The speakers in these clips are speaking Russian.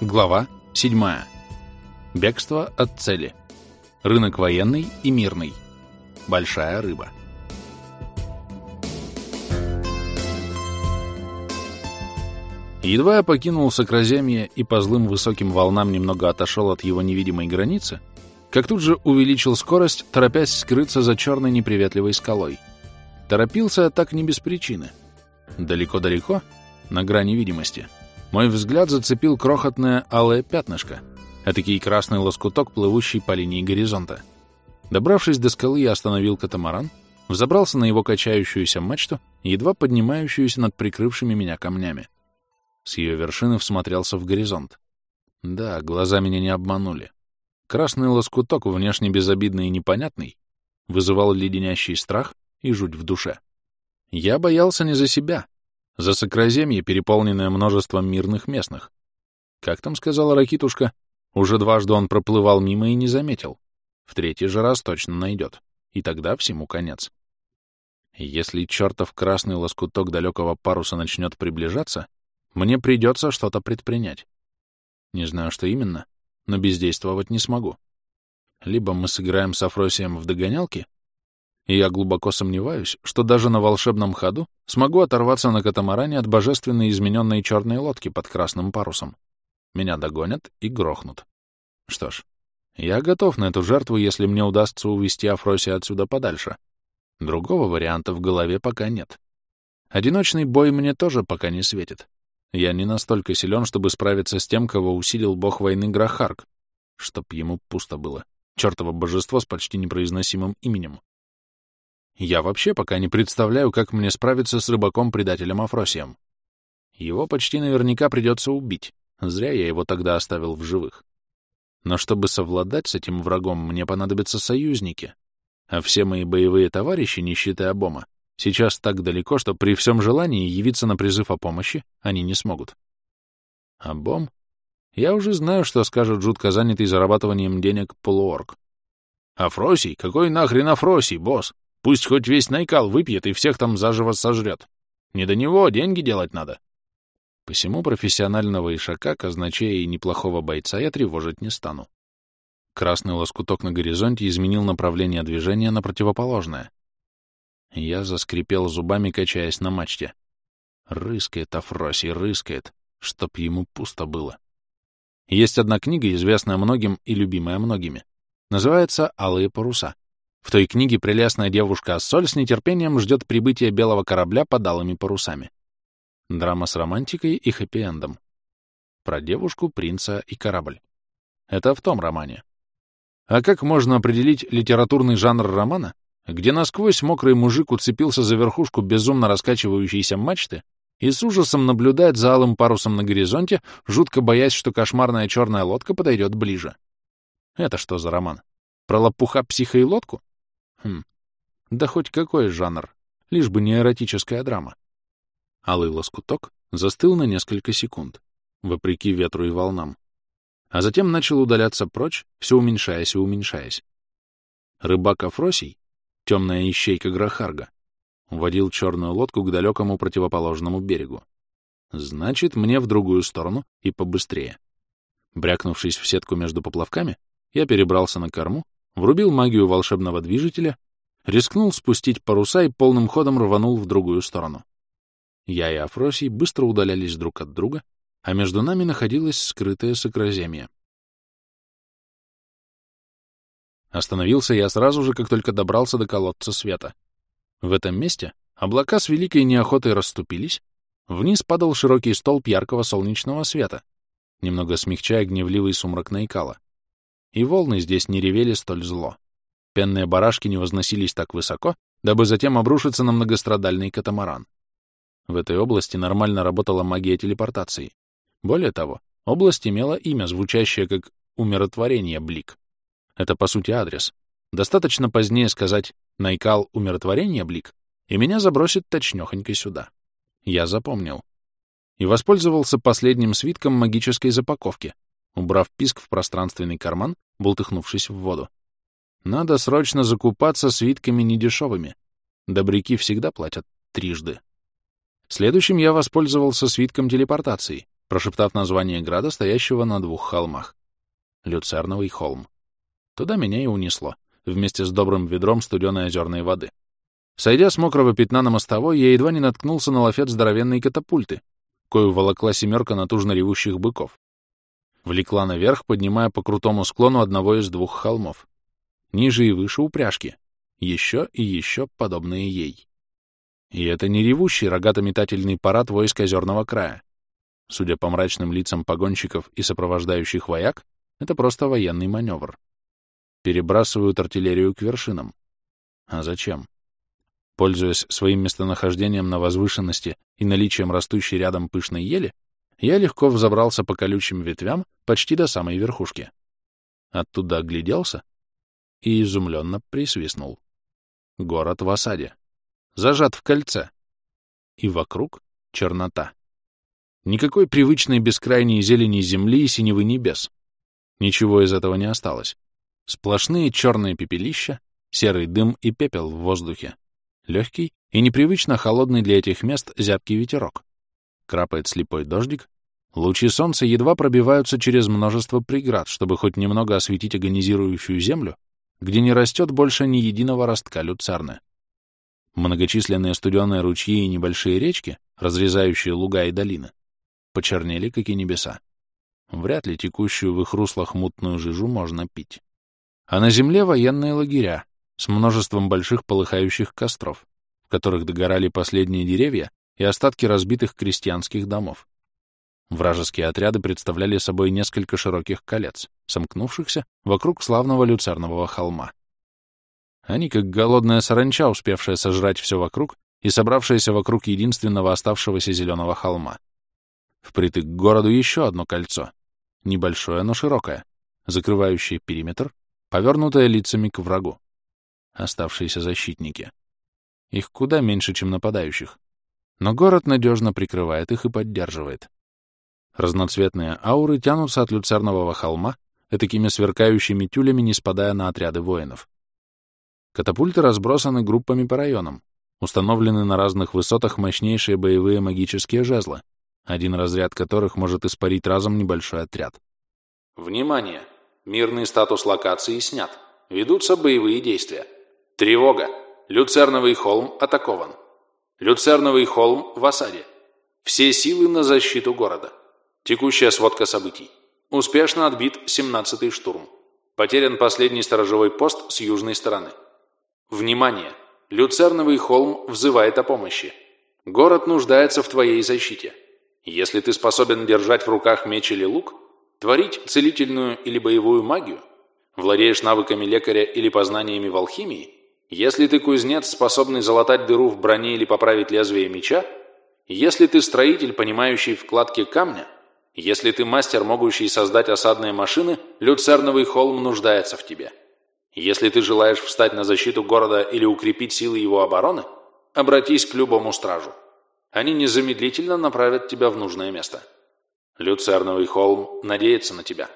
Глава 7. Бегство от цели. Рынок военный и мирный. Большая рыба. Едва я покинул Сокраземье и по злым высоким волнам немного отошел от его невидимой границы, как тут же увеличил скорость, торопясь скрыться за черной неприветливой скалой. Торопился я так не без причины. Далеко-далеко, на грани видимости — мой взгляд зацепил крохотное алое пятнышко, этакий красный лоскуток, плывущий по линии горизонта. Добравшись до скалы, я остановил катамаран, взобрался на его качающуюся мачту, едва поднимающуюся над прикрывшими меня камнями. С ее вершины всмотрелся в горизонт. Да, глаза меня не обманули. Красный лоскуток, внешне безобидный и непонятный, вызывал леденящий страх и жуть в душе. Я боялся не за себя, за Сокраземье, переполненное множеством мирных местных. Как там сказала Ракитушка, уже дважды он проплывал мимо и не заметил. В третий же раз точно найдет. И тогда всему конец. Если чертов красный лоскуток далекого паруса начнет приближаться, мне придется что-то предпринять. Не знаю, что именно, но бездействовать не смогу. Либо мы сыграем с Афросием в догонялки, и я глубоко сомневаюсь, что даже на волшебном ходу смогу оторваться на катамаране от божественной измененной черной лодки под красным парусом. Меня догонят и грохнут. Что ж, я готов на эту жертву, если мне удастся увести Афросия отсюда подальше. Другого варианта в голове пока нет. Одиночный бой мне тоже пока не светит. Я не настолько силен, чтобы справиться с тем, кого усилил бог войны Грахарк, чтоб ему пусто было. Чёртово божество с почти непроизносимым именем. Я вообще пока не представляю, как мне справиться с рыбаком-предателем Афросием. Его почти наверняка придется убить. Зря я его тогда оставил в живых. Но чтобы совладать с этим врагом, мне понадобятся союзники. А все мои боевые товарищи, не считая Бома, сейчас так далеко, что при всем желании явиться на призыв о помощи они не смогут. А Бом? Я уже знаю, что скажет жутко занятый зарабатыванием денег полуорг. «Афросий? Какой нахрен Афросий, босс? Пусть хоть весь Найкал выпьет и всех там заживо сожрет. Не до него, деньги делать надо. Посему профессионального ишака, казначея и неплохого бойца я тревожить не стану. Красный лоскуток на горизонте изменил направление движения на противоположное. Я заскрипел зубами, качаясь на мачте. Рыскает Афросий, рыскает, чтоб ему пусто было. Есть одна книга, известная многим и любимая многими. Называется «Алые паруса». В той книге прелестная девушка Ассоль с нетерпением ждет прибытия белого корабля под алыми парусами. Драма с романтикой и хэппи-эндом. Про девушку, принца и корабль. Это в том романе. А как можно определить литературный жанр романа, где насквозь мокрый мужик уцепился за верхушку безумно раскачивающейся мачты и с ужасом наблюдает за алым парусом на горизонте, жутко боясь, что кошмарная черная лодка подойдет ближе? Это что за роман? Про лопуха психа и лодку? Хм, да хоть какой жанр, лишь бы не эротическая драма. Алый лоскуток застыл на несколько секунд, вопреки ветру и волнам, а затем начал удаляться прочь, все уменьшаясь и уменьшаясь. Рыбак Афросий, темная ищейка Грахарга, водил черную лодку к далекому противоположному берегу. Значит, мне в другую сторону и побыстрее. Брякнувшись в сетку между поплавками, я перебрался на корму врубил магию волшебного движителя, рискнул спустить паруса и полным ходом рванул в другую сторону. Я и Афросий быстро удалялись друг от друга, а между нами находилось скрытое сокраземье. Остановился я сразу же, как только добрался до колодца света. В этом месте облака с великой неохотой расступились, вниз падал широкий столб яркого солнечного света, немного смягчая гневливый сумрак Найкала и волны здесь не ревели столь зло. Пенные барашки не возносились так высоко, дабы затем обрушиться на многострадальный катамаран. В этой области нормально работала магия телепортации. Более того, область имела имя, звучащее как «умиротворение Блик». Это, по сути, адрес. Достаточно позднее сказать «Найкал умиротворение Блик», и меня забросит точнёхонько сюда. Я запомнил. И воспользовался последним свитком магической запаковки, убрав писк в пространственный карман, бултыхнувшись в воду. Надо срочно закупаться свитками недешевыми. Добряки всегда платят трижды. Следующим я воспользовался свитком телепортации прошептав название града, стоящего на двух холмах. Люцерновый холм. Туда меня и унесло, вместе с добрым ведром студеной озерной воды. Сойдя с мокрого пятна на мостовой, я едва не наткнулся на лафет здоровенной катапульты, кою волокла семерка натужно ревущих быков. Влекла наверх, поднимая по крутому склону одного из двух холмов. Ниже и выше упряжки. Еще и еще подобные ей. И это не ревущий рогато-метательный парад войск озерного края. Судя по мрачным лицам погонщиков и сопровождающих вояк, это просто военный маневр. Перебрасывают артиллерию к вершинам. А зачем? Пользуясь своим местонахождением на возвышенности и наличием растущей рядом пышной ели, я легко взобрался по колючим ветвям почти до самой верхушки. Оттуда огляделся и изумленно присвистнул. Город в осаде. Зажат в кольце. И вокруг чернота. Никакой привычной бескрайней зелени земли и синевы небес. Ничего из этого не осталось. Сплошные черные пепелища, серый дым и пепел в воздухе легкий и непривычно холодный для этих мест зябкий ветерок. Крапает слепой дождик, лучи солнца едва пробиваются через множество преград, чтобы хоть немного осветить агонизирующую землю, где не растет больше ни единого ростка люцерны. Многочисленные студеные ручьи и небольшие речки, разрезающие луга и долины, почернели, как и небеса. Вряд ли текущую в их руслах мутную жижу можно пить. А на земле военные лагеря, с множеством больших полыхающих костров, в которых догорали последние деревья и остатки разбитых крестьянских домов. Вражеские отряды представляли собой несколько широких колец, сомкнувшихся вокруг славного люцернового холма. Они, как голодная саранча, успевшая сожрать все вокруг и собравшаяся вокруг единственного оставшегося зеленого холма. Впритык к городу еще одно кольцо, небольшое, но широкое, закрывающее периметр, повернутое лицами к врагу оставшиеся защитники. Их куда меньше, чем нападающих. Но город надежно прикрывает их и поддерживает. Разноцветные ауры тянутся от люцернового холма, этакими сверкающими тюлями, не спадая на отряды воинов. Катапульты разбросаны группами по районам. Установлены на разных высотах мощнейшие боевые магические жезлы, один разряд которых может испарить разом небольшой отряд. Внимание! Мирный статус локации снят. Ведутся боевые действия. Тревога! Люцерновый холм атакован. Люцерновый холм в осаде. Все силы на защиту города. Текущая сводка событий. Успешно отбит 17-й штурм. Потерян последний сторожевой пост с южной стороны. Внимание! Люцерновый холм взывает о помощи. Город нуждается в твоей защите. Если ты способен держать в руках меч или лук, творить целительную или боевую магию, владеешь навыками лекаря или познаниями в алхимии, если ты кузнец, способный залатать дыру в броне или поправить лезвие меча, если ты строитель, понимающий вкладки камня, если ты мастер, могущий создать осадные машины, люцерновый холм нуждается в тебе. Если ты желаешь встать на защиту города или укрепить силы его обороны, обратись к любому стражу. Они незамедлительно направят тебя в нужное место. Люцерновый холм надеется на тебя.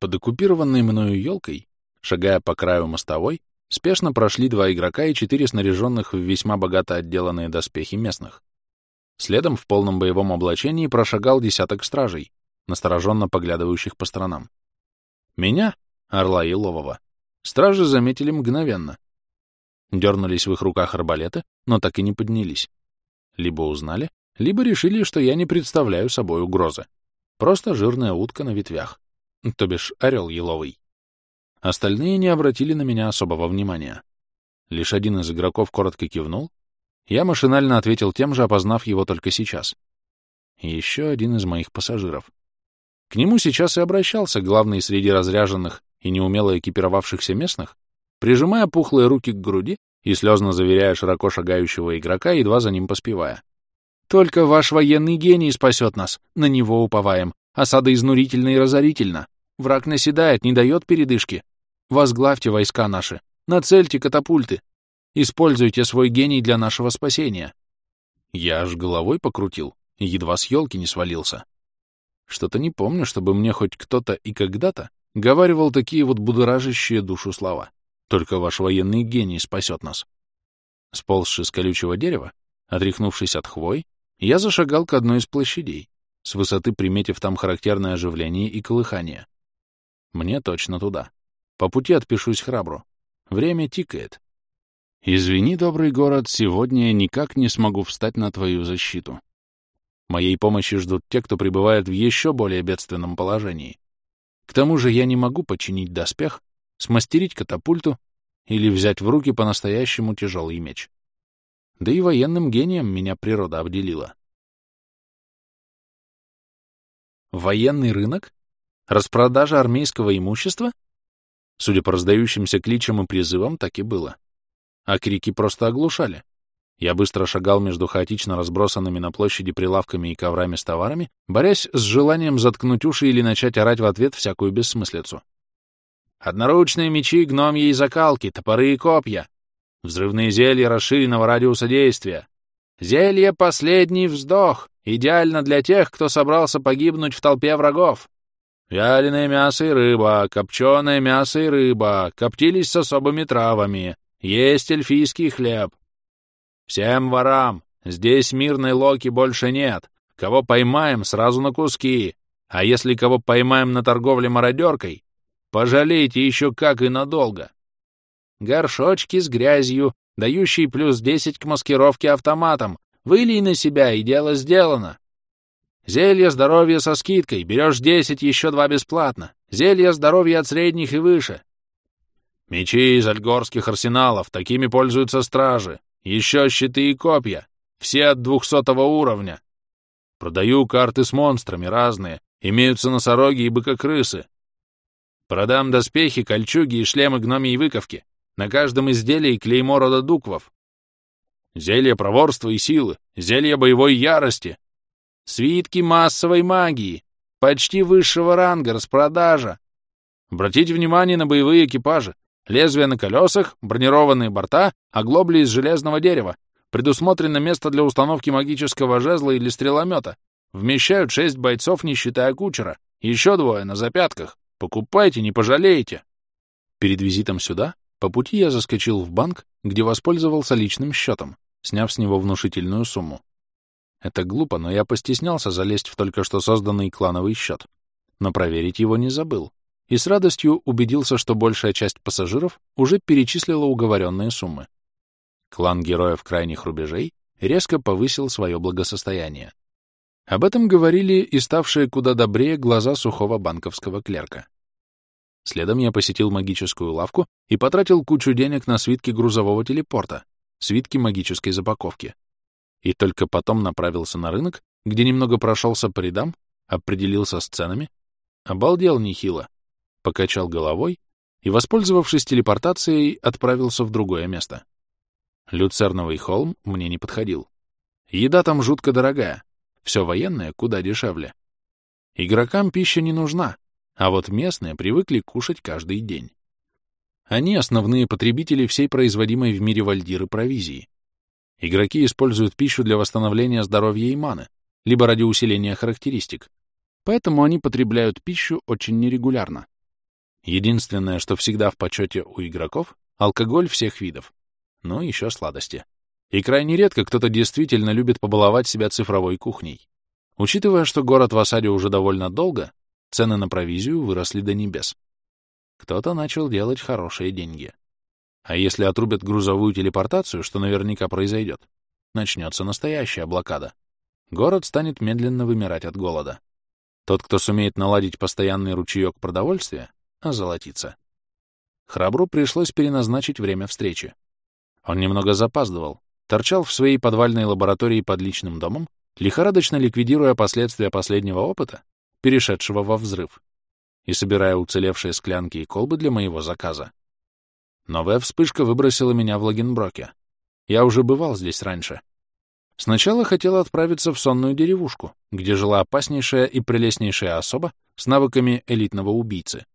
Под оккупированной мною елкой Шагая по краю мостовой, спешно прошли два игрока и четыре снаряженных в весьма богато отделанные доспехи местных. Следом в полном боевом облачении прошагал десяток стражей, настороженно поглядывающих по сторонам. Меня, Орла и Ловова, стражи заметили мгновенно. Дернулись в их руках арбалеты, но так и не поднялись. Либо узнали, либо решили, что я не представляю собой угрозы. Просто жирная утка на ветвях, то бишь орел еловый. Остальные не обратили на меня особого внимания. Лишь один из игроков коротко кивнул. Я машинально ответил тем же, опознав его только сейчас. Еще один из моих пассажиров. К нему сейчас и обращался главный среди разряженных и неумело экипировавшихся местных, прижимая пухлые руки к груди и слезно заверяя широко шагающего игрока, едва за ним поспевая. «Только ваш военный гений спасет нас, на него уповаем. Осада изнурительна и разорительна. Враг наседает, не дает передышки. Возглавьте войска наши, нацельте катапульты. Используйте свой гений для нашего спасения. Я аж головой покрутил, едва с елки не свалился. Что-то не помню, чтобы мне хоть кто-то и когда-то говаривал такие вот будоражащие душу слова. Только ваш военный гений спасет нас. Сползши с колючего дерева, отряхнувшись от хвой, Я зашагал к одной из площадей, с высоты приметив там характерное оживление и колыхание. Мне точно туда. По пути отпишусь храбру. Время тикает. Извини, добрый город, сегодня я никак не смогу встать на твою защиту. Моей помощи ждут те, кто пребывает в еще более бедственном положении. К тому же я не могу починить доспех, смастерить катапульту или взять в руки по-настоящему тяжелый меч. Да и военным гением меня природа обделила. Военный рынок? Распродажа армейского имущества? Судя по раздающимся кличам и призывам, так и было. А крики просто оглушали. Я быстро шагал между хаотично разбросанными на площади прилавками и коврами с товарами, борясь с желанием заткнуть уши или начать орать в ответ всякую бессмыслицу. Одноручные мечи гномьей закалки, топоры и копья. Взрывные зелья расширенного радиуса действия. Зелье «Последний вздох» идеально для тех, кто собрался погибнуть в толпе врагов. Вяленое мясо и рыба, копченое мясо и рыба, коптились с особыми травами, есть эльфийский хлеб. Всем ворам, здесь мирной локи больше нет. Кого поймаем, сразу на куски. А если кого поймаем на торговле мародеркой, Пожалейте еще как и надолго. Горшочки с грязью, дающие плюс 10 к маскировке автоматом. Вылей на себя, и дело сделано. Зелье здоровья со скидкой. Берешь 10, еще 2 бесплатно. Зелье здоровья от средних и выше. Мечи из альгорских арсеналов. Такими пользуются стражи. Еще щиты и копья. Все от двухсотого уровня. Продаю карты с монстрами разные. Имеются носороги и быкокрысы. Продам доспехи, кольчуги и шлемы гномии выковки. На каждом изделии клеймо рода дуквов. Зелье проворства и силы, зелье боевой ярости. Свитки массовой магии, почти высшего ранга, распродажа. Обратите внимание на боевые экипажи. Лезвия на колесах, бронированные борта, оглобли из железного дерева. Предусмотрено место для установки магического жезла или стреломета. Вмещают шесть бойцов, не считая кучера. Еще двое на запятках. Покупайте, не пожалеете. Перед визитом сюда по пути я заскочил в банк, где воспользовался личным счетом, сняв с него внушительную сумму. Это глупо, но я постеснялся залезть в только что созданный клановый счет. Но проверить его не забыл. И с радостью убедился, что большая часть пассажиров уже перечислила уговоренные суммы. Клан героев крайних рубежей резко повысил свое благосостояние. Об этом говорили и ставшие куда добрее глаза сухого банковского клерка. Следом я посетил магическую лавку и потратил кучу денег на свитки грузового телепорта, свитки магической запаковки. И только потом направился на рынок, где немного прошелся по рядам, определился с ценами, обалдел нехило, покачал головой и, воспользовавшись телепортацией, отправился в другое место. Люцерновый холм мне не подходил. Еда там жутко дорогая, все военное куда дешевле. Игрокам пища не нужна, а вот местные привыкли кушать каждый день. Они основные потребители всей производимой в мире вальдиры провизии. Игроки используют пищу для восстановления здоровья и маны, либо ради усиления характеристик, поэтому они потребляют пищу очень нерегулярно. Единственное, что всегда в почете у игроков — алкоголь всех видов, но еще сладости. И крайне редко кто-то действительно любит побаловать себя цифровой кухней. Учитывая, что город в осаде уже довольно долго, цены на провизию выросли до небес. Кто-то начал делать хорошие деньги. А если отрубят грузовую телепортацию, что наверняка произойдет, начнется настоящая блокада. Город станет медленно вымирать от голода. Тот, кто сумеет наладить постоянный ручеек продовольствия, озолотится. Храбру пришлось переназначить время встречи. Он немного запаздывал, торчал в своей подвальной лаборатории под личным домом, лихорадочно ликвидируя последствия последнего опыта, перешедшего во взрыв, и собирая уцелевшие склянки и колбы для моего заказа. Новая вспышка выбросила меня в Лагенброке. Я уже бывал здесь раньше. Сначала хотел отправиться в сонную деревушку, где жила опаснейшая и прелестнейшая особа с навыками элитного убийцы.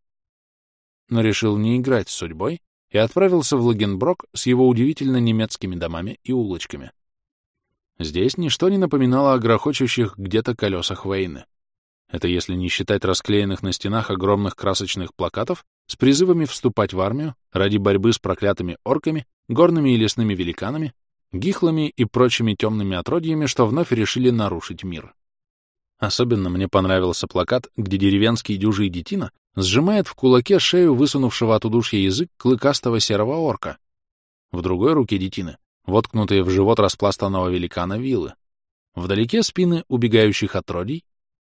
Но решил не играть с судьбой и отправился в Лагенброк с его удивительно немецкими домами и улочками. Здесь ничто не напоминало о грохочущих где-то колесах войны. Это если не считать расклеенных на стенах огромных красочных плакатов с призывами вступать в армию ради борьбы с проклятыми орками, горными и лесными великанами, гихлами и прочими темными отродьями, что вновь решили нарушить мир. Особенно мне понравился плакат, где деревенский дюжий детина сжимает в кулаке шею высунувшего от удушья язык клыкастого серого орка. В другой руке детины воткнутые в живот распластанного великана вилы. Вдалеке спины убегающих отродий,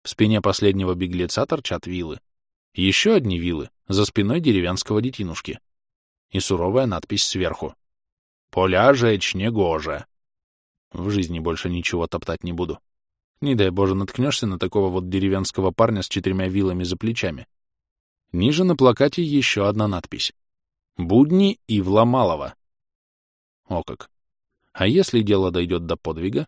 в спине последнего беглеца торчат вилы. Еще одни вилы за спиной деревенского детинушки. И суровая надпись сверху. «Поля жечь негоже». В жизни больше ничего топтать не буду. Не дай Боже, наткнешься на такого вот деревенского парня с четырьмя вилами за плечами. Ниже на плакате еще одна надпись. «Будни Ивла Малова». О как! А если дело дойдет до подвига?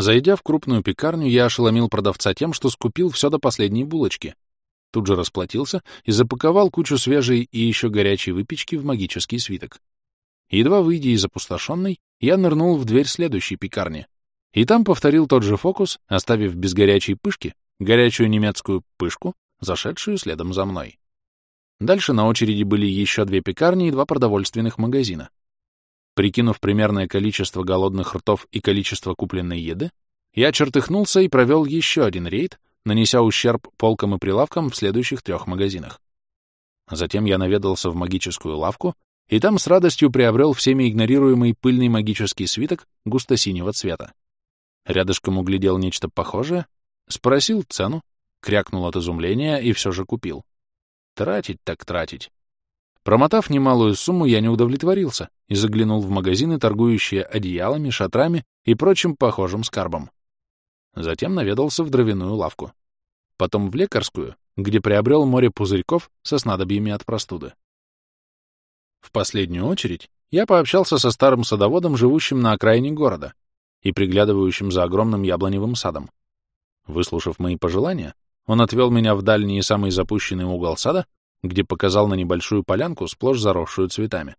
Зайдя в крупную пекарню, я ошеломил продавца тем, что скупил все до последней булочки. Тут же расплатился и запаковал кучу свежей и еще горячей выпечки в магический свиток. Едва выйдя из опустошенной, я нырнул в дверь следующей пекарни. И там повторил тот же фокус, оставив без горячей пышки горячую немецкую пышку, зашедшую следом за мной. Дальше на очереди были еще две пекарни и два продовольственных магазина. Прикинув примерное количество голодных ртов и количество купленной еды, я чертыхнулся и провел еще один рейд, нанеся ущерб полкам и прилавкам в следующих трех магазинах. Затем я наведался в магическую лавку и там с радостью приобрел всеми игнорируемый пыльный магический свиток густо-синего цвета. Рядышком углядел нечто похожее, спросил цену, крякнул от изумления и все же купил. Тратить так тратить. Промотав немалую сумму, я не удовлетворился и заглянул в магазины, торгующие одеялами, шатрами и прочим похожим скарбом. Затем наведался в дровяную лавку. Потом в лекарскую, где приобрел море пузырьков со снадобьями от простуды. В последнюю очередь я пообщался со старым садоводом, живущим на окраине города и приглядывающим за огромным яблоневым садом. Выслушав мои пожелания, он отвел меня в дальний и самый запущенный угол сада, где показал на небольшую полянку, сплошь заросшую цветами.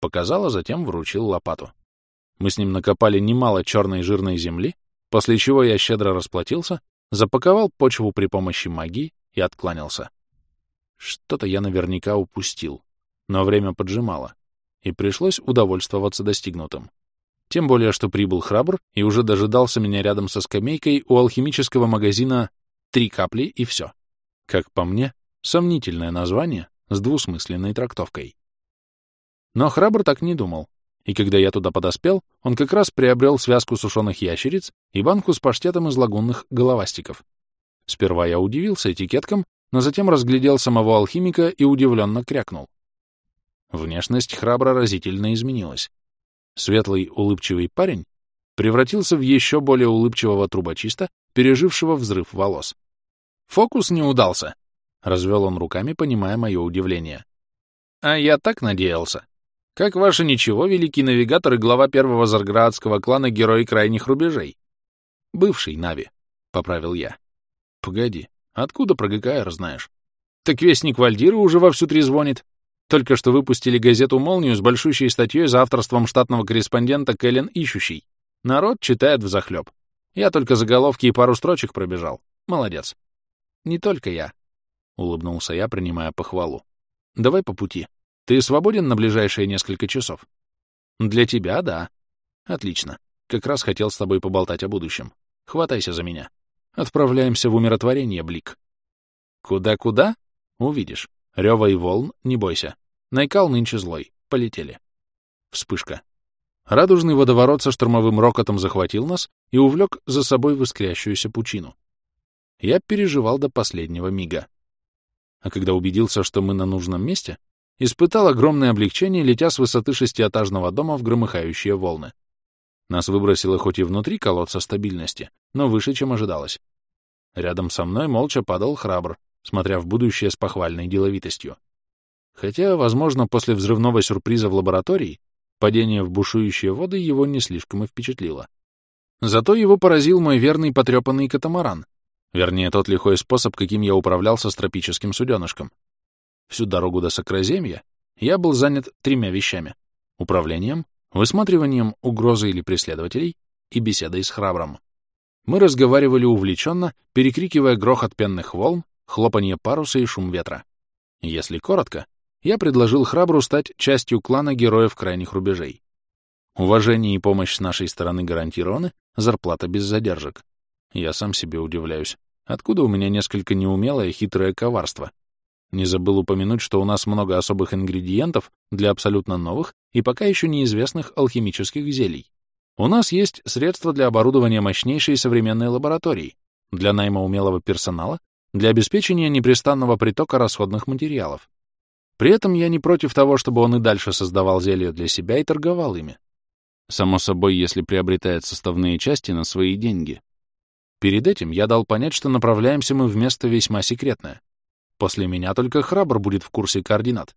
Показал, а затем вручил лопату. Мы с ним накопали немало черной жирной земли, после чего я щедро расплатился, запаковал почву при помощи магии и откланялся. Что-то я наверняка упустил, но время поджимало, и пришлось удовольствоваться достигнутым. Тем более, что прибыл храбр и уже дожидался меня рядом со скамейкой у алхимического магазина «Три капли и все». Как по мне, Сомнительное название с двусмысленной трактовкой. Но храбр так не думал, и когда я туда подоспел, он как раз приобрел связку сушеных ящериц и банку с паштетом из лагунных головастиков. Сперва я удивился этикеткам, но затем разглядел самого алхимика и удивленно крякнул. Внешность храбро разительно изменилась. Светлый, улыбчивый парень превратился в еще более улыбчивого трубочиста, пережившего взрыв волос. «Фокус не удался!» — развел он руками, понимая мое удивление. «А я так надеялся. Как ваше ничего, великий навигатор и глава первого зарградского клана Герой Крайних Рубежей?» «Бывший Нави», — поправил я. «Погоди, откуда про ГКР знаешь?» «Так вестник Вальдира уже вовсю трезвонит. Только что выпустили газету «Молнию» с большущей статьей за авторством штатного корреспондента Кэлен Ищущий. Народ читает взахлеб. Я только заголовки и пару строчек пробежал. Молодец. Не только я. — улыбнулся я, принимая похвалу. «Давай по пути. Ты свободен на ближайшие несколько часов?» «Для тебя — да». «Отлично. Как раз хотел с тобой поболтать о будущем. Хватайся за меня. Отправляемся в умиротворение, Блик». «Куда-куда?» «Увидишь. Рёва и волн, не бойся. Найкал нынче злой. Полетели». Вспышка. Радужный водоворот со штормовым рокотом захватил нас и увлек за собой в пучину. Я переживал до последнего мига а когда убедился, что мы на нужном месте, испытал огромное облегчение, летя с высоты шестиэтажного дома в громыхающие волны. Нас выбросило хоть и внутри колодца стабильности, но выше, чем ожидалось. Рядом со мной молча падал храбр, смотря в будущее с похвальной деловитостью. Хотя, возможно, после взрывного сюрприза в лаборатории падение в бушующие воды его не слишком и впечатлило. Зато его поразил мой верный потрепанный катамаран, Вернее, тот лихой способ, каким я управлялся с тропическим суденышком. Всю дорогу до Сокраземья я был занят тремя вещами — управлением, высматриванием угрозы или преследователей и беседой с храбром. Мы разговаривали увлеченно, перекрикивая грохот пенных волн, хлопанье паруса и шум ветра. Если коротко, я предложил храбру стать частью клана героев крайних рубежей. Уважение и помощь с нашей стороны гарантированы, зарплата без задержек. Я сам себе удивляюсь. Откуда у меня несколько неумелое хитрое коварство? Не забыл упомянуть, что у нас много особых ингредиентов для абсолютно новых и пока еще неизвестных алхимических зелий. У нас есть средства для оборудования мощнейшей современной лаборатории, для найма умелого персонала, для обеспечения непрестанного притока расходных материалов. При этом я не против того, чтобы он и дальше создавал зелья для себя и торговал ими. Само собой, если приобретает составные части на свои деньги. Перед этим я дал понять, что направляемся мы в место весьма секретное. После меня только храбр будет в курсе координат.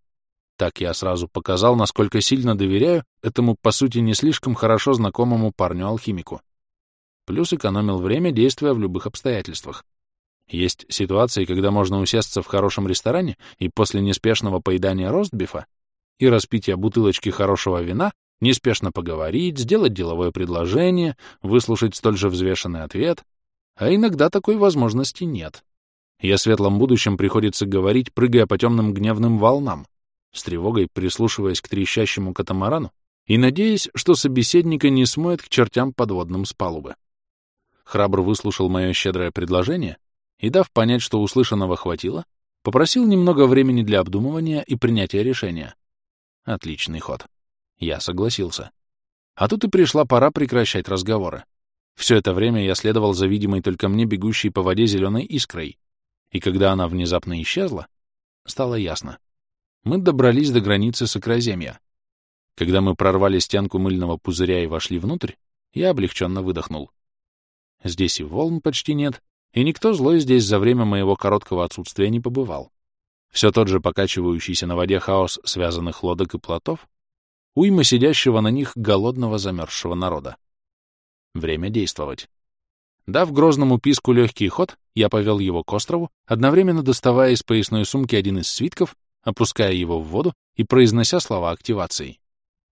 Так я сразу показал, насколько сильно доверяю этому, по сути, не слишком хорошо знакомому парню-алхимику. Плюс экономил время, действуя в любых обстоятельствах. Есть ситуации, когда можно усесться в хорошем ресторане и после неспешного поедания ростбифа и распития бутылочки хорошего вина неспешно поговорить, сделать деловое предложение, выслушать столь же взвешенный ответ, а иногда такой возможности нет. И о светлом будущем приходится говорить, прыгая по темным гневным волнам, с тревогой прислушиваясь к трещащему катамарану и надеясь, что собеседника не смоет к чертям подводным с палубы. Храбр выслушал мое щедрое предложение и, дав понять, что услышанного хватило, попросил немного времени для обдумывания и принятия решения. Отличный ход. Я согласился. А тут и пришла пора прекращать разговоры. Все это время я следовал за видимой только мне бегущей по воде зеленой искрой, и когда она внезапно исчезла, стало ясно. Мы добрались до границы Сокроземья. Когда мы прорвали стенку мыльного пузыря и вошли внутрь, я облегченно выдохнул. Здесь и волн почти нет, и никто злой здесь за время моего короткого отсутствия не побывал. Все тот же покачивающийся на воде хаос связанных лодок и плотов, уйма сидящего на них голодного замерзшего народа. Время действовать. Дав грозному писку легкий ход, я повел его к острову, одновременно доставая из поясной сумки один из свитков, опуская его в воду и произнося слова активации.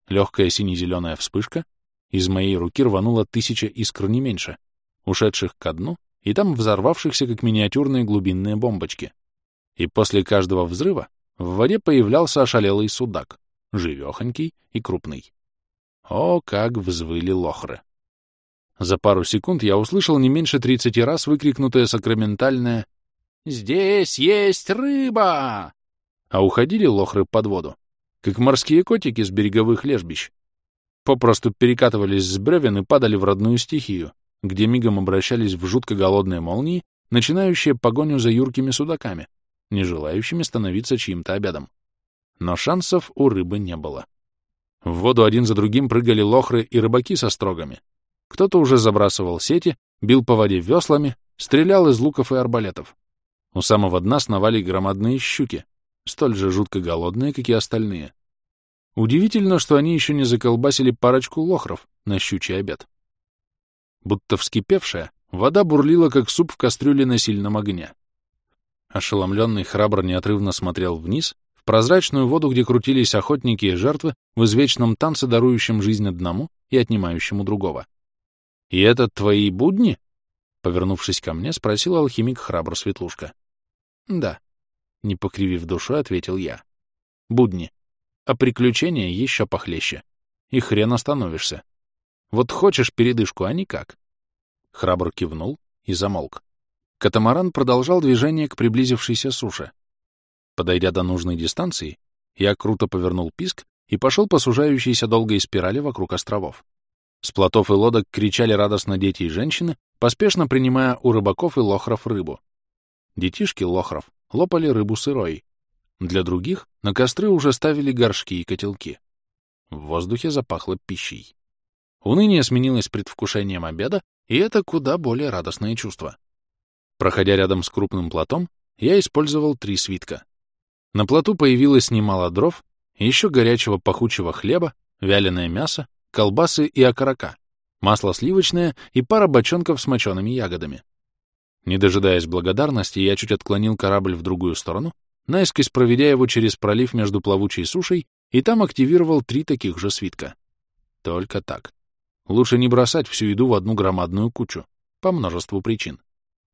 Легкая сине-зеленая вспышка, из моей руки рванула тысяча искр не меньше, ушедших ко дну и там взорвавшихся, как миниатюрные глубинные бомбочки. И после каждого взрыва в воде появлялся ошалелый судак, живехонький и крупный. О, как взвыли лохры! За пару секунд я услышал не меньше тридцати раз выкрикнутое сакраментальное «Здесь есть рыба!» А уходили лохры под воду, как морские котики с береговых лежбищ. Попросту перекатывались с бревен и падали в родную стихию, где мигом обращались в жутко голодные молнии, начинающие погоню за юркими судаками, не желающими становиться чьим-то обедом. Но шансов у рыбы не было. В воду один за другим прыгали лохры и рыбаки со строгами, кто-то уже забрасывал сети, бил по воде веслами, стрелял из луков и арбалетов. У самого дна сновали громадные щуки, столь же жутко голодные, как и остальные. Удивительно, что они еще не заколбасили парочку лохров на щучий обед. Будто вскипевшая, вода бурлила, как суп в кастрюле на сильном огне. Ошеломленный храбро неотрывно смотрел вниз, в прозрачную воду, где крутились охотники и жертвы в извечном танце, дарующем жизнь одному и отнимающему другого. «И это твои будни?» Повернувшись ко мне, спросил алхимик храбро Светлушка. «Да», — не покривив душу, ответил я. «Будни. А приключения еще похлеще. И хрен остановишься. Вот хочешь передышку, а никак». Храбр кивнул и замолк. Катамаран продолжал движение к приблизившейся суше. Подойдя до нужной дистанции, я круто повернул писк и пошел по сужающейся долгой спирали вокруг островов. С плотов и лодок кричали радостно дети и женщины, поспешно принимая у рыбаков и лохров рыбу. Детишки лохров лопали рыбу сырой. Для других на костры уже ставили горшки и котелки. В воздухе запахло пищей. Уныние сменилось предвкушением обеда, и это куда более радостное чувство. Проходя рядом с крупным плотом, я использовал три свитка. На плоту появилось немало дров, еще горячего пахучего хлеба, вяленое мясо, колбасы и окорока, масло сливочное и пара бочонков с мочеными ягодами. Не дожидаясь благодарности, я чуть отклонил корабль в другую сторону, наискось проведя его через пролив между плавучей сушей, и там активировал три таких же свитка. Только так. Лучше не бросать всю еду в одну громадную кучу, по множеству причин.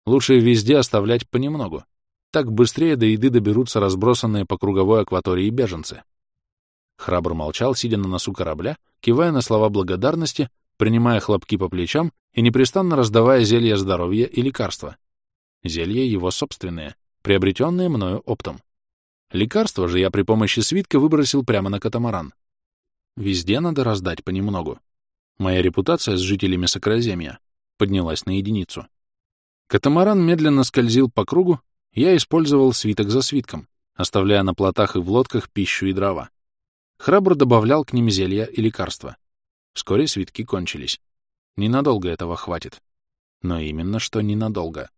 Лучше везде оставлять понемногу. Так быстрее до еды доберутся разбросанные по круговой акватории беженцы. Храбр молчал, сидя на носу корабля, кивая на слова благодарности, принимая хлопки по плечам и непрестанно раздавая зелья здоровья и лекарства. Зелья его собственные, приобретенные мною оптом. Лекарства же я при помощи свитка выбросил прямо на катамаран. Везде надо раздать понемногу. Моя репутация с жителями Сокроземья поднялась на единицу. Катамаран медленно скользил по кругу, я использовал свиток за свитком, оставляя на плотах и в лодках пищу и дрова. Храбр добавлял к ним зелья и лекарства. Вскоре свитки кончились. Ненадолго этого хватит. Но именно что ненадолго.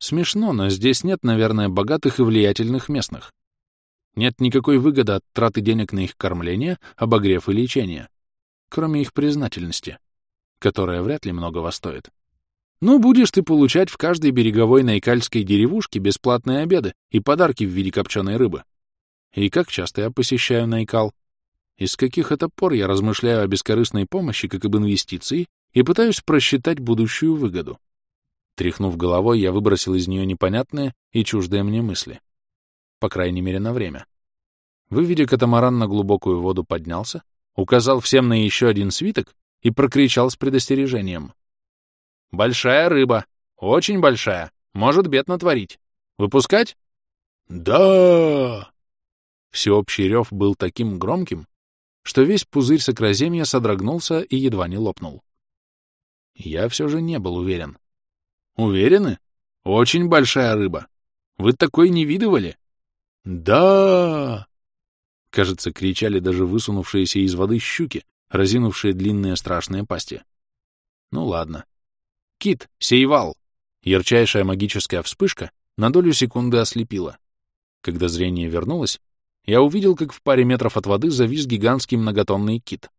Смешно, но здесь нет, наверное, богатых и влиятельных местных. Нет никакой выгоды от траты денег на их кормление, обогрев и лечение, кроме их признательности, которая вряд ли многого стоит. Ну, будешь ты получать в каждой береговой найкальской деревушке бесплатные обеды и подарки в виде копченой рыбы. И как часто я посещаю Найкал? И с каких это пор я размышляю о бескорыстной помощи как об инвестиции и пытаюсь просчитать будущую выгоду? Тряхнув головой, я выбросил из нее непонятные и чуждые мне мысли. По крайней мере, на время. Выведя катамаран на глубокую воду, поднялся, указал всем на еще один свиток и прокричал с предостережением. Большая рыба. Очень большая. Может бед натворить. Выпускать? Да! Всеобщий рев был таким громким, что весь пузырь сокроземья содрогнулся и едва не лопнул. Я все же не был уверен. Уверены? Очень большая рыба. Вы такой не видывали? Да! Кажется, кричали даже высунувшиеся из воды щуки, разинувшие длинные страшные пасти. Ну ладно. Кит, сейвал! Ярчайшая магическая вспышка на долю секунды ослепила. Когда зрение вернулось, я увидел, как в паре метров от воды завис гигантский многотонный кит.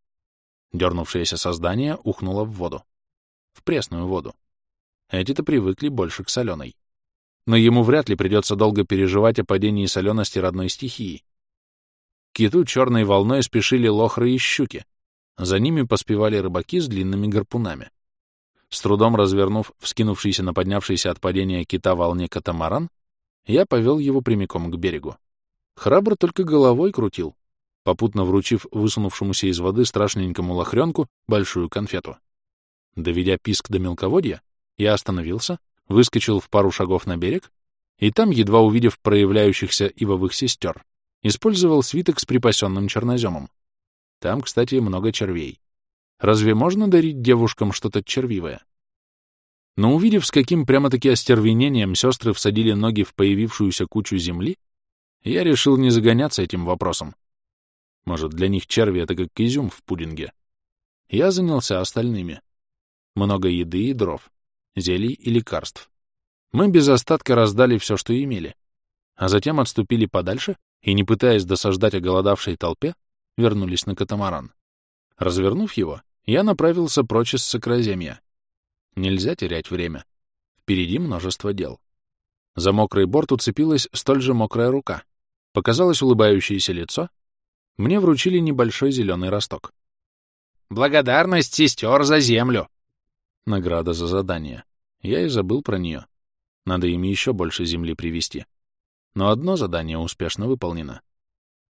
Дернувшееся создание ухнуло в воду. В пресную воду. Эти-то привыкли больше к соленой. Но ему вряд ли придется долго переживать о падении солености родной стихии. К киту черной волной спешили лохры и щуки. За ними поспевали рыбаки с длинными гарпунами. С трудом развернув вскинувшийся на поднявшийся от падения кита волне катамаран, я повел его прямиком к берегу. Храбр только головой крутил, попутно вручив высунувшемуся из воды страшненькому лохренку большую конфету. Доведя писк до мелководья, я остановился, выскочил в пару шагов на берег, и там, едва увидев проявляющихся ивовых сестер, использовал свиток с припасенным черноземом. Там, кстати, много червей. Разве можно дарить девушкам что-то червивое? Но увидев, с каким прямо-таки остервенением сестры всадили ноги в появившуюся кучу земли, я решил не загоняться этим вопросом. Может, для них черви — это как изюм в пудинге. Я занялся остальными. Много еды и дров, зелий и лекарств. Мы без остатка раздали все, что имели, а затем отступили подальше и, не пытаясь досаждать оголодавшей толпе, вернулись на катамаран. Развернув его, я направился прочь из Сокроземья. Нельзя терять время. Впереди множество дел. За мокрый борт уцепилась столь же мокрая рука. Показалось улыбающееся лицо. Мне вручили небольшой зеленый росток. «Благодарность сестер за землю!» Награда за задание. Я и забыл про нее. Надо им еще больше земли привезти. Но одно задание успешно выполнено.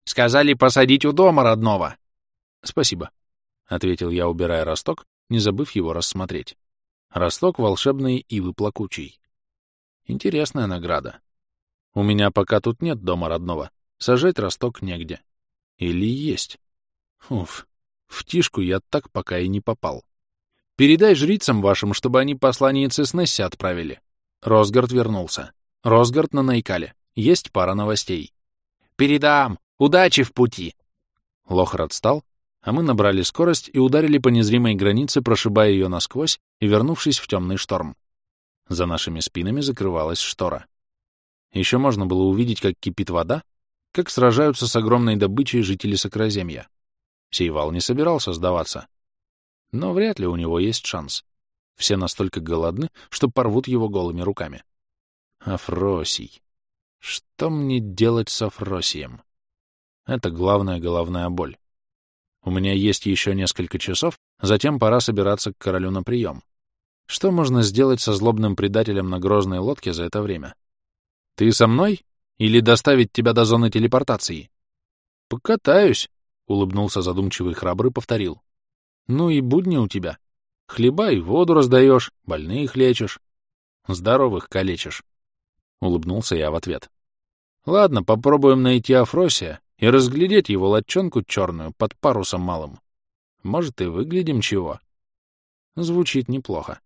«Сказали посадить у дома родного!» «Спасибо», — ответил я, убирая росток, не забыв его рассмотреть. Росток волшебный ивы плакучий. Интересная награда. У меня пока тут нет дома родного. Сажать росток негде. Или есть. Уф, в тишку я так пока и не попал. Передай жрицам вашим, чтобы они посланницы с Несси отправили. Росгард вернулся. Росгард на Найкале. Есть пара новостей. Передам! Удачи в пути! Лохар отстал, а мы набрали скорость и ударили по незримой границе, прошибая ее насквозь и вернувшись в темный шторм. За нашими спинами закрывалась штора. Еще можно было увидеть, как кипит вода, как сражаются с огромной добычей жители Сокроземья. Сейвал не собирался сдаваться. Но вряд ли у него есть шанс. Все настолько голодны, что порвут его голыми руками. Афросий. Что мне делать с Афросием? Это главная головная боль. У меня есть еще несколько часов, затем пора собираться к королю на прием. Что можно сделать со злобным предателем на грозной лодке за это время? Ты со мной? Или доставить тебя до зоны телепортации? Покатаюсь, Улыбнулся задумчивый храбрый, повторил. Ну и будни у тебя. Хлеба и воду раздаешь, больных лечишь, здоровых калечишь. Улыбнулся я в ответ. Ладно, попробуем найти Афросия и разглядеть его латчонку черную под парусом малым. Может, и выглядим чего. Звучит неплохо.